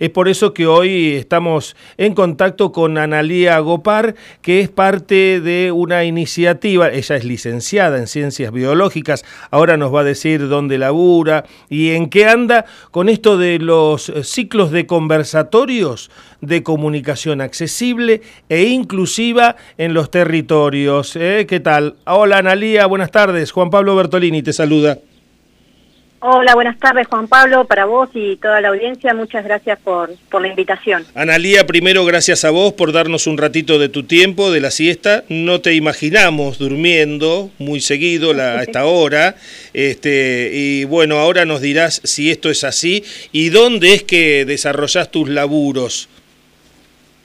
Es por eso que hoy estamos en contacto con Analía Gopar, que es parte de una iniciativa, ella es licenciada en ciencias biológicas, ahora nos va a decir dónde labura y en qué anda con esto de los ciclos de conversatorios de comunicación accesible e inclusiva en los territorios. ¿eh? ¿Qué tal? Hola Analía, buenas tardes. Juan Pablo Bertolini te saluda. Hola, buenas tardes Juan Pablo, para vos y toda la audiencia, muchas gracias por, por la invitación. Analía, primero gracias a vos por darnos un ratito de tu tiempo, de la siesta. No te imaginamos durmiendo muy seguido a esta hora. Este, y bueno, ahora nos dirás si esto es así y dónde es que desarrollás tus laburos.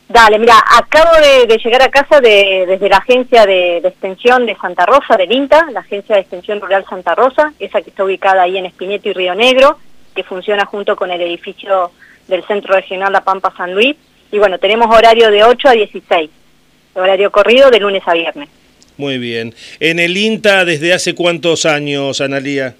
Dale, mira, acabo de, llegar a casa de, desde la agencia de, extensión de Santa Rosa, del INTA, la agencia de extensión rural Santa Rosa, esa que está ubicada ahí en Espineto y Río Negro, que funciona junto con el edificio del Centro Regional La Pampa San Luis. Y bueno, tenemos horario de 8 a 16, horario corrido de lunes a viernes. Muy bien. ¿En el INTA desde hace cuántos años, Analía?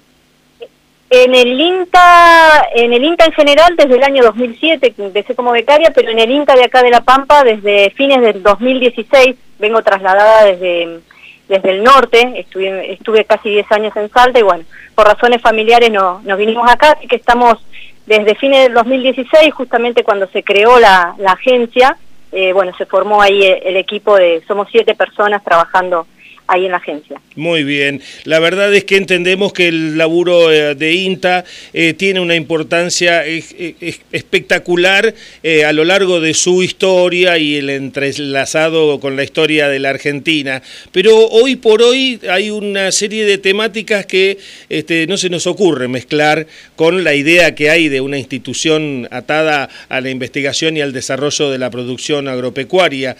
En el INTA, en el INTA en general desde el año 2007, empecé como becaria, pero en el INTA de acá de La Pampa desde fines del 2016, vengo trasladada desde, desde el norte, estuve, estuve casi 10 años en Salta y bueno, por razones familiares no, nos vinimos acá, así que estamos desde fines del 2016, justamente cuando se creó la, la agencia, eh, bueno, se formó ahí el equipo de, somos siete personas trabajando ahí en la agencia. Muy bien. La verdad es que entendemos que el laburo eh, de INTA eh, tiene una importancia espectacular eh, a lo largo de su historia y el entrelazado con la historia de la Argentina. Pero hoy por hoy hay una serie de temáticas que este, no se nos ocurre mezclar con la idea que hay de una institución atada a la investigación y al desarrollo de la producción agropecuaria.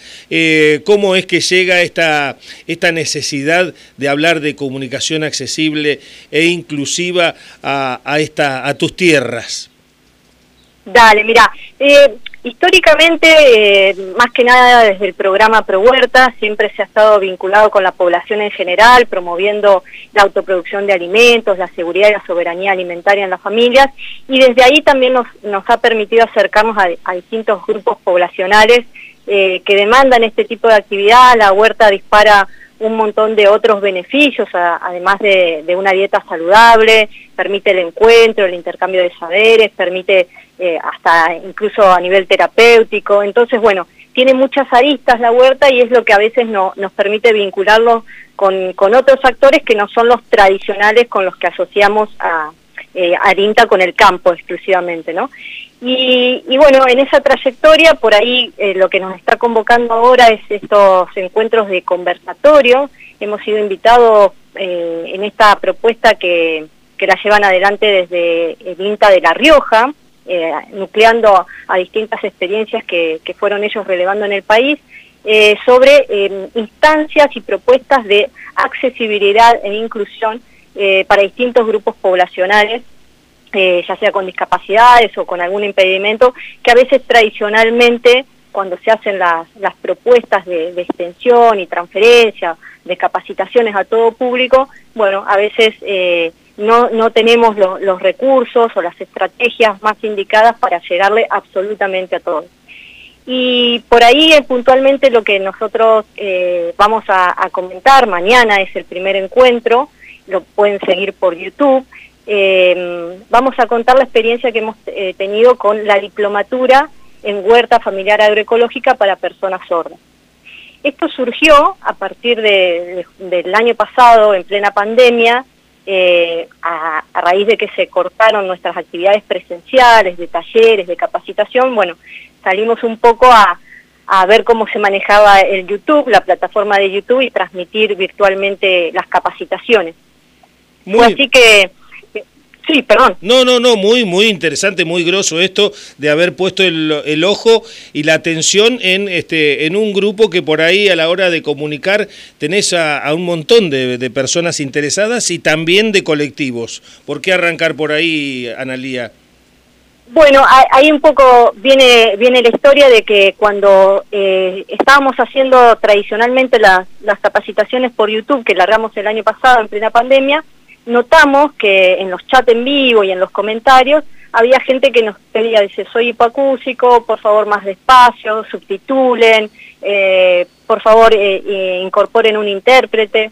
¿Cómo es que llega esta, esta necesidad? Necesidad de hablar de comunicación accesible e inclusiva a, esta, a tus tierras? Dale, mira, eh, históricamente, eh, más que nada desde el programa Pro Huerta, siempre se ha estado vinculado con la población en general, promoviendo la autoproducción de alimentos, la seguridad y la soberanía alimentaria en las familias, y desde ahí también nos, nos ha permitido acercarnos a, distintos grupos poblacionales eh, que demandan este tipo de actividad. La huerta dispara un montón de otros beneficios, además de, una dieta saludable, permite el encuentro, el intercambio de saberes, permite eh, hasta incluso a nivel terapéutico. Entonces, bueno, tiene muchas aristas la huerta y es lo que a veces no, nos permite vincularlo con, con otros actores que no son los tradicionales con los que asociamos a, eh, Arinta con el campo exclusivamente, ¿no? Y, bueno, en esa trayectoria, por ahí eh, lo que nos está convocando ahora es estos encuentros de conversatorio. Hemos sido invitados eh, en esta propuesta que, que, la llevan adelante desde el INTA de La Rioja, eh, nucleando a distintas experiencias que, que, fueron ellos relevando en el país, sobre instancias y propuestas de accesibilidad e inclusión para distintos grupos poblacionales eh, ya sea con discapacidades o con algún impedimento, que a veces tradicionalmente cuando se hacen las, las propuestas de, extensión y transferencia, de capacitaciones a todo público, bueno, a veces eh, no, no tenemos los recursos o las estrategias más indicadas para llegarle absolutamente a todos. Y por ahí es puntualmente lo que nosotros eh, vamos a, comentar. Mañana es el primer encuentro, lo pueden seguir por YouTube. Eh, vamos a contar la experiencia que hemos eh, tenido con la diplomatura en huerta familiar agroecológica para personas sordas. Esto surgió a partir del año pasado, en plena pandemia, eh, a, raíz de que se cortaron nuestras actividades presenciales, de talleres, de capacitación, bueno, salimos un poco a, ver cómo se manejaba el YouTube, la plataforma de YouTube y transmitir virtualmente las capacitaciones. Así que Sí, perdón. No, no, no, muy, muy interesante, muy grosso esto de haber puesto el, ojo y la atención en, este, en un grupo que por ahí a la hora de comunicar tenés a, un montón de, personas interesadas y también de colectivos. ¿Por qué arrancar por ahí, Analía? Bueno, ahí un poco viene, viene la historia de que cuando eh, estábamos haciendo tradicionalmente las, las capacitaciones por YouTube, que largamos el año pasado en plena pandemia, notamos que en los chats en vivo y en los comentarios había gente que nos pedía, dice, soy hipoacúsico, por favor más despacio, subtitulen, eh, por favor eh, eh, incorporen un intérprete.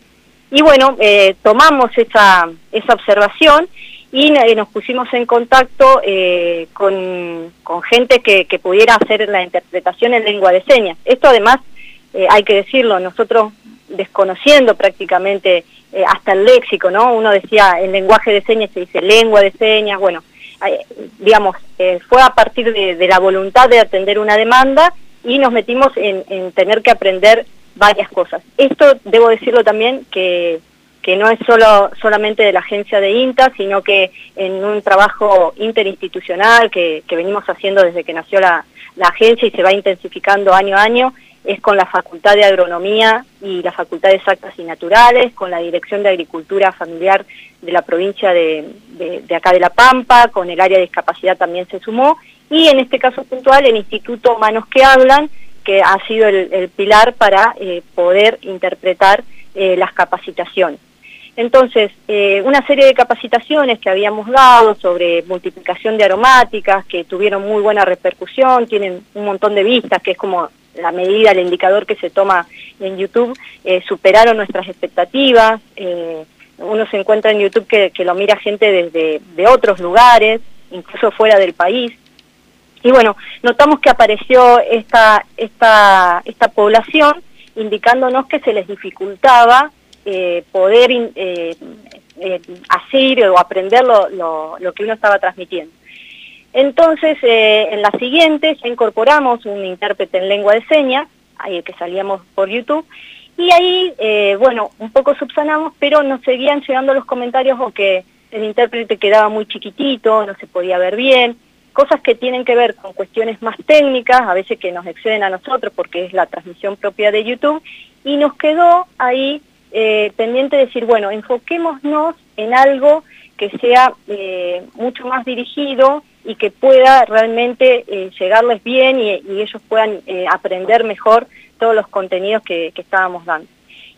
Y bueno, tomamos esa, esa observación y nos pusimos en contacto con, con, gente que, que, pudiera hacer la interpretación en lengua de señas. Esto además, hay que decirlo, nosotros desconociendo prácticamente hasta el léxico, ¿no? Uno decía, en lenguaje de señas se dice lengua de señas, bueno, digamos, eh, fue a partir de, la voluntad de atender una demanda y nos metimos en, tener que aprender varias cosas. Esto debo decirlo también que, que no es solo solamente de la agencia de INTA, sino que en un trabajo interinstitucional que, que venimos haciendo desde que nació la, la agencia y se va intensificando año a año, es con la Facultad de Agronomía y la Facultad de Exactas y Naturales, con la Dirección de Agricultura Familiar de la provincia de, acá de La Pampa, con el área de discapacidad también se sumó, y en este caso puntual el Instituto Manos que Hablan, que ha sido el, pilar para eh, poder interpretar eh, las capacitaciones. Entonces, eh, una serie de capacitaciones que habíamos dado sobre multiplicación de aromáticas, que tuvieron muy buena repercusión, tienen un montón de vistas, que es como la medida, el indicador que se toma en YouTube, eh, superaron nuestras expectativas. Eh, uno se encuentra en YouTube que, lo mira gente desde de otros lugares, incluso fuera del país. Y bueno, notamos que apareció esta, esta, esta población indicándonos que se les dificultaba eh, poder hacer o aprender lo, lo que uno estaba transmitiendo. Entonces, eh, en la siguiente ya incorporamos un intérprete en lengua de señas, ahí que salíamos por YouTube, y ahí, eh, bueno, un poco subsanamos, pero nos seguían llegando los comentarios o que el intérprete quedaba muy chiquitito, no se podía ver bien, cosas que tienen que ver con cuestiones más técnicas, a veces que nos exceden a nosotros porque es la transmisión propia de YouTube, y nos quedó ahí eh, pendiente de decir, bueno, enfoquémonos en algo que sea mucho más dirigido y que pueda realmente eh, llegarles bien y, ellos puedan eh, aprender mejor todos los contenidos que, estábamos dando.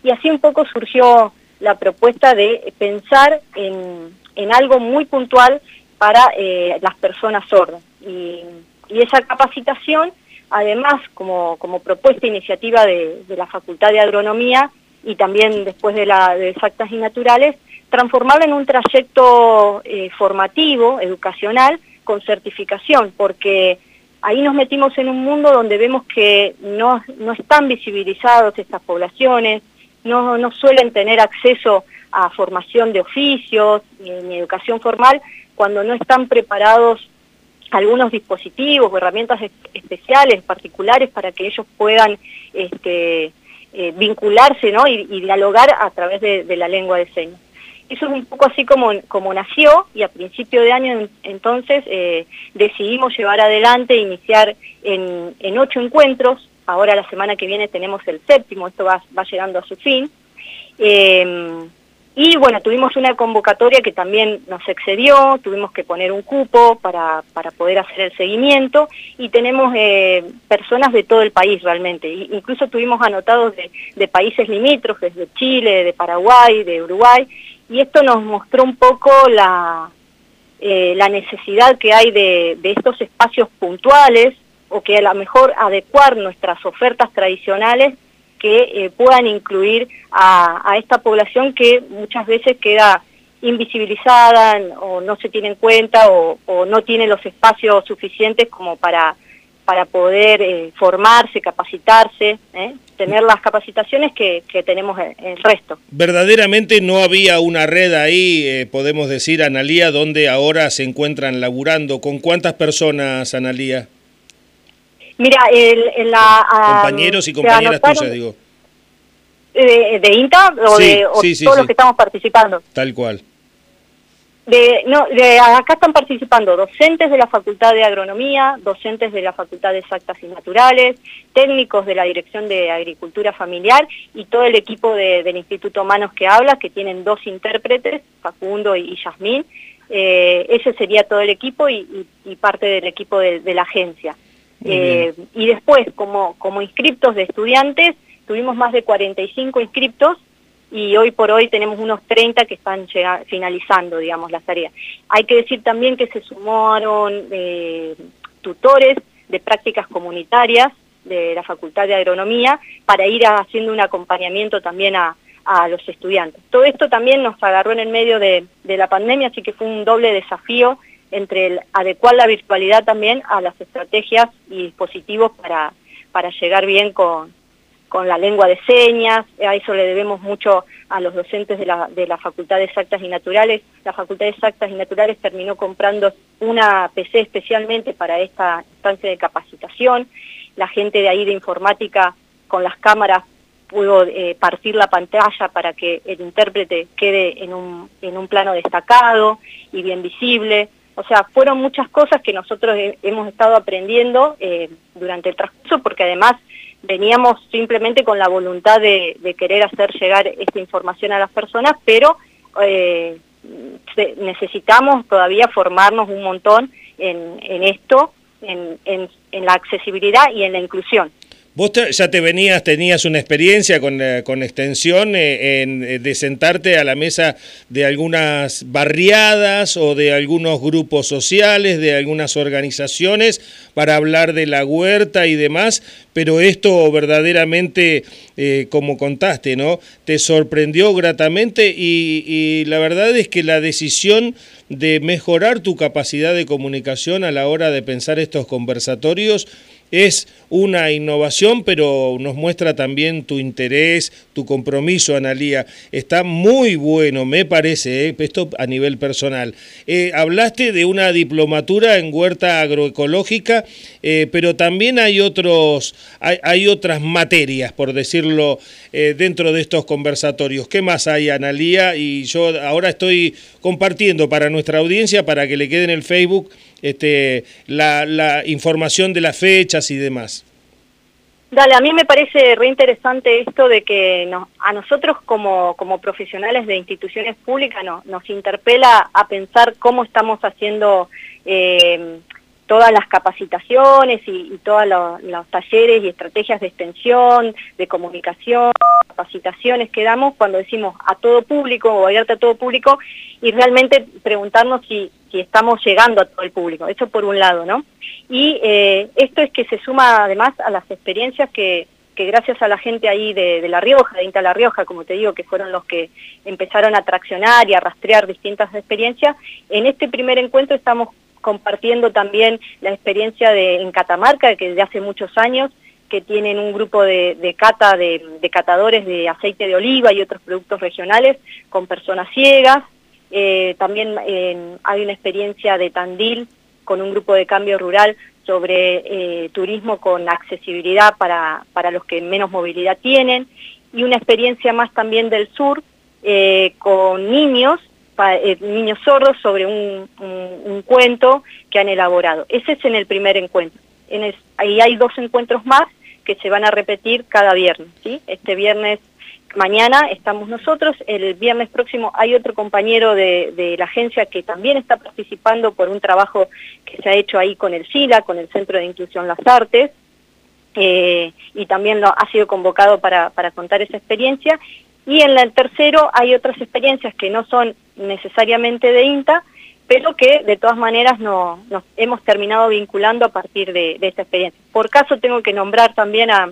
Y así un poco surgió la propuesta de pensar en, algo muy puntual para eh, las personas sordas. Y, esa capacitación, además, como, como propuesta iniciativa de, la Facultad de Agronomía y también después de la de Exactas y Naturales, transformarla en un trayecto formativo, educacional, con certificación, porque ahí nos metimos en un mundo donde vemos que no, no están visibilizados estas poblaciones, no, no suelen tener acceso a formación de oficios ni, educación formal cuando no están preparados algunos dispositivos o herramientas especiales, particulares, para que ellos puedan este, eh, vincularse ¿no? y, dialogar a través de la lengua de señas. Eso es un poco así como, como nació y a principio de año entonces eh, decidimos llevar adelante, iniciar en, en, ocho encuentros, ahora la semana que viene tenemos el séptimo, esto va, va llegando a su fin. Em, y bueno, tuvimos una convocatoria que también nos excedió, tuvimos que poner un cupo para, para poder hacer el seguimiento y tenemos eh, personas de todo el país realmente. Incluso tuvimos anotados de países limítrofes, de Chile, de Paraguay, de Uruguay, y esto nos mostró un poco la, eh, la necesidad que hay de, estos espacios puntuales o que a lo mejor adecuar nuestras ofertas tradicionales que eh, puedan incluir a, esta población que muchas veces queda invisibilizada o no se tiene en cuenta o, o no tiene los espacios suficientes como para para poder eh, formarse, capacitarse, ¿eh? tener las capacitaciones que, tenemos el, resto. Verdaderamente no había una red ahí, eh, podemos decir, Analía, donde ahora se encuentran laburando. ¿Con cuántas personas, Analía? Mira, el, la, compañeros y compañeras tuyas, digo. ¿De, INTA o de todos los que estamos participando? Tal cual. De, no, de, acá están participando docentes de la Facultad de Agronomía, docentes de la Facultad de Exactas y Naturales, técnicos de la Dirección de Agricultura Familiar y todo el equipo del Instituto Manos que habla, que tienen dos intérpretes, Facundo y, Yasmín. Eh, ese sería todo el equipo y, parte del equipo de, la agencia. Eh, y después, como, como inscriptos de estudiantes, tuvimos más de 45 inscriptos y hoy por hoy tenemos unos 30 que están finalizando, digamos, las tareas. Hay que decir también que se sumaron eh, tutores de prácticas comunitarias de la Facultad de Agronomía para ir haciendo un acompañamiento también a, los estudiantes. Todo esto también nos agarró en el medio de, la pandemia, así que fue un doble desafío entre el adecuar la virtualidad también a las estrategias y dispositivos para, para llegar bien con, con la lengua de señas, a eso le debemos mucho a los docentes de la, de la Facultad de Exactas y Naturales. La Facultad de Exactas y Naturales terminó comprando una PC especialmente para esta instancia de capacitación. La gente de ahí de informática con las cámaras pudo eh, partir la pantalla para que el intérprete quede en un, en un plano destacado y bien visible. O sea, fueron muchas cosas que nosotros hemos estado aprendiendo eh, durante el transcurso, porque además veníamos simplemente con la voluntad de, querer hacer llegar esta información a las personas, pero eh, necesitamos todavía formarnos un montón en, esto, en la accesibilidad y en la inclusión. Vos ya te venías, tenías una experiencia con, eh, extensión eh, en, eh, de sentarte a la mesa de algunas barriadas o de algunos grupos sociales, de algunas organizaciones para hablar de la huerta y demás, pero esto verdaderamente, como contaste, ¿no? Te sorprendió gratamente y la verdad es que la decisión de mejorar tu capacidad de comunicación a la hora de pensar estos conversatorios es una innovación, pero nos muestra también tu interés, tu compromiso, Analía. Está muy bueno, me parece, ¿eh? esto a nivel personal. Eh, hablaste de una diplomatura en huerta agroecológica, eh, pero también hay, otros, hay, otras materias, por decirlo, dentro de estos conversatorios. ¿Qué más hay, Analía? Y yo ahora estoy compartiendo para nuestra audiencia, para que le quede en el Facebook, este, la, la información de las fechas y demás. Dale, a mí me parece re interesante esto de que a nosotros como, como profesionales de instituciones públicas nos interpela a pensar cómo estamos haciendo eh, todas las capacitaciones y, todos los, talleres y estrategias de extensión, de comunicación, capacitaciones que damos cuando decimos a todo público o abierto a todo público y realmente preguntarnos si, si estamos llegando a todo el público. Eso por un lado, ¿no? Y eh, esto es que se suma además a las experiencias que, que gracias a la gente ahí de, La Rioja, de Inta La Rioja, como te digo, que fueron los que empezaron a traccionar y a rastrear distintas experiencias, en este primer encuentro estamos compartiendo también la experiencia de, en Catamarca, que desde hace muchos años, que tienen un grupo de, cata, de, catadores de aceite de oliva y otros productos regionales con personas ciegas. Eh, también hay una experiencia de Tandil con un grupo de cambio rural sobre eh, turismo con accesibilidad para, para los que menos movilidad tienen y una experiencia más también del sur eh, con niños eh, niños sordos sobre un, cuento que han elaborado. Ese es en el primer encuentro. En ahí hay dos encuentros más que se van a repetir cada viernes. Este viernes, mañana estamos nosotros, el viernes próximo hay otro compañero de, la agencia que también está participando por un trabajo que se ha hecho ahí con el SILA, con el Centro de Inclusión Las Artes, eh, y también lo, ha sido convocado para contar esa experiencia. Y en el tercero hay otras experiencias que no son necesariamente de INTA, pero que de todas maneras nos hemos terminado vinculando a partir de, esta experiencia. Por caso tengo que nombrar también a,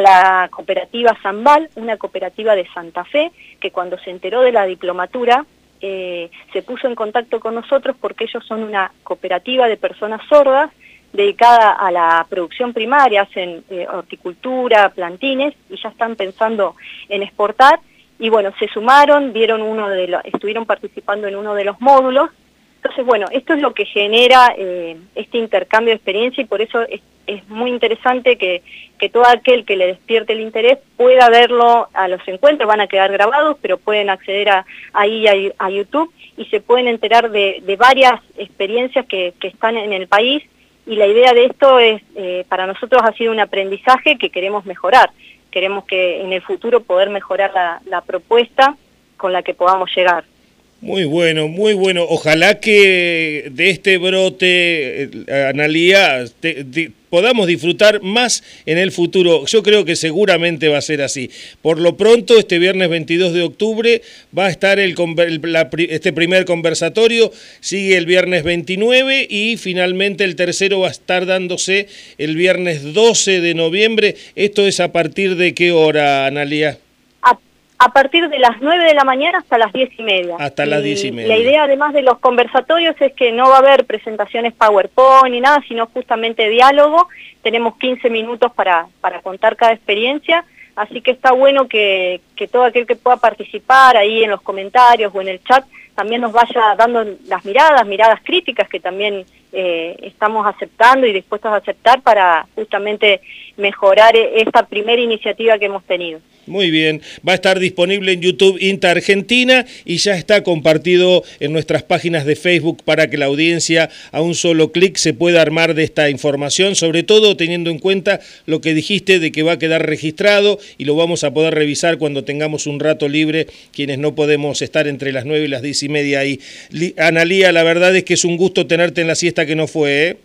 la cooperativa Zambal, una cooperativa de Santa Fe, que cuando se enteró de la diplomatura eh, se puso en contacto con nosotros porque ellos son una cooperativa de personas sordas dedicada a la producción primaria, hacen eh, horticultura, plantines y ya están pensando en exportar y bueno, se sumaron, dieron uno de los, estuvieron participando en uno de los módulos. Entonces, bueno, esto es lo que genera eh, este intercambio de experiencia y por eso es, muy interesante que, que, todo aquel que le despierte el interés pueda verlo a los encuentros, van a quedar grabados, pero pueden acceder a, ahí a, YouTube y se pueden enterar de, varias experiencias que, que, están en el país y la idea de esto es, eh, para nosotros ha sido un aprendizaje que queremos mejorar queremos que en el futuro poder mejorar la, propuesta con la que podamos llegar. Muy bueno, muy bueno. Ojalá que de este brote, eh, Analía, podamos disfrutar más en el futuro. Yo creo que seguramente va a ser así. Por lo pronto, este viernes 22 de octubre va a estar el, este primer conversatorio, sigue el viernes 29 y finalmente el tercero va a estar dándose el viernes 12 de noviembre. ¿Esto es a partir de qué hora, Analía? A partir de las 9 de la mañana hasta las 10 y media. Hasta las 10 y media. La idea además de los conversatorios es que no va a haber presentaciones PowerPoint ni nada, sino justamente diálogo. Tenemos 15 minutos para, para contar cada experiencia, así que está bueno que, que todo aquel que pueda participar ahí en los comentarios o en el chat también nos vaya dando las miradas, miradas críticas que también eh, estamos aceptando y dispuestos a aceptar para justamente mejorar esta primera iniciativa que hemos tenido. Muy bien, va a estar disponible en YouTube Inta Argentina y ya está compartido en nuestras páginas de Facebook para que la audiencia a un solo clic se pueda armar de esta información, sobre todo teniendo en cuenta lo que dijiste de que va a quedar registrado y lo vamos a poder revisar cuando tengamos un rato libre, quienes no podemos estar entre las nueve y las diez y media ahí. Analía, la verdad es que es un gusto tenerte en la siesta que no fue, ¿eh?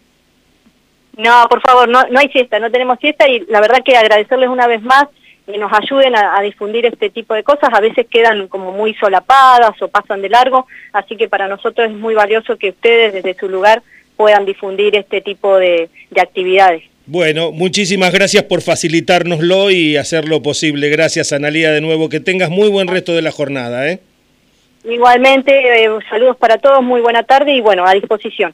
No, por favor, no, no hay siesta, no tenemos siesta y la verdad que agradecerles una vez más que nos ayuden a, difundir este tipo de cosas, a veces quedan como muy solapadas o pasan de largo, así que para nosotros es muy valioso que ustedes desde su lugar puedan difundir este tipo de, actividades. Bueno, muchísimas gracias por facilitárnoslo y hacerlo posible. Gracias, Analía, de nuevo. Que tengas muy buen resto de la jornada. ¿eh? Igualmente, eh, saludos para todos, muy buena tarde y bueno, a disposición.